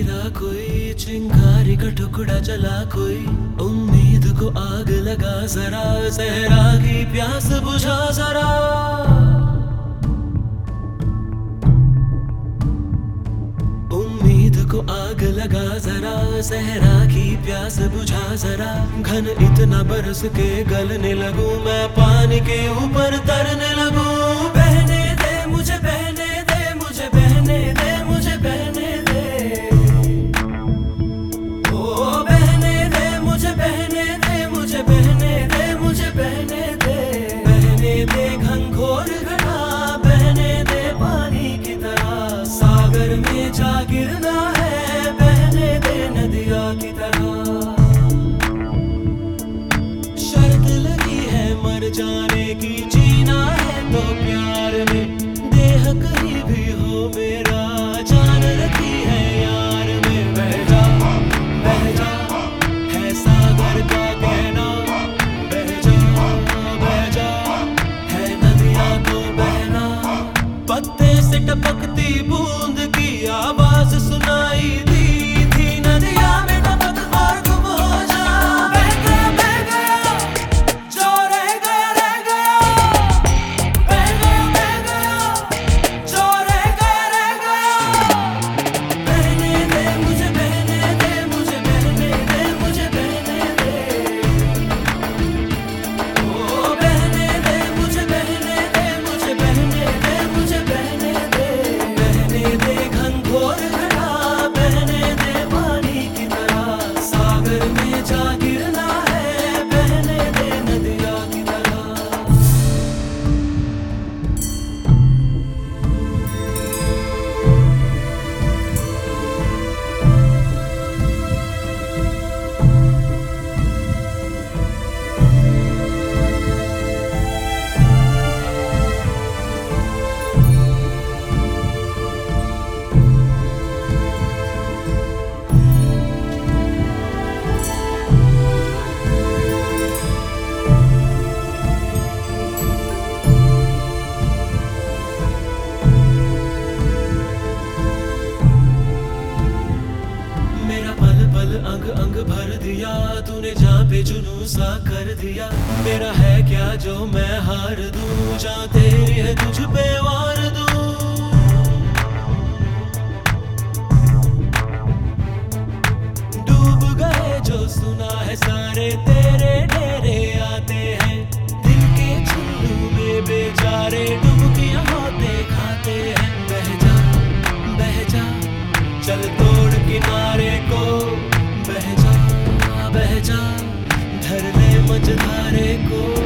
गिरा कोई, चिंगारी का टुकड़ा जला कोई। उम्मीद को आग लगा जरा जहरा की प्यास बुझा जरा। उम्मीद को आग लगा जरा, सहरा की प्यास बुझा जरा। घन इतना बरस के गलने लगू, मैं पानी के ऊपर तरने लगू। done. तूने जहाँ पे जुनू सा कर दिया। मेरा है क्या जो मैं हार दू? जहाँ तेरी है तुझ पे वार दू। go.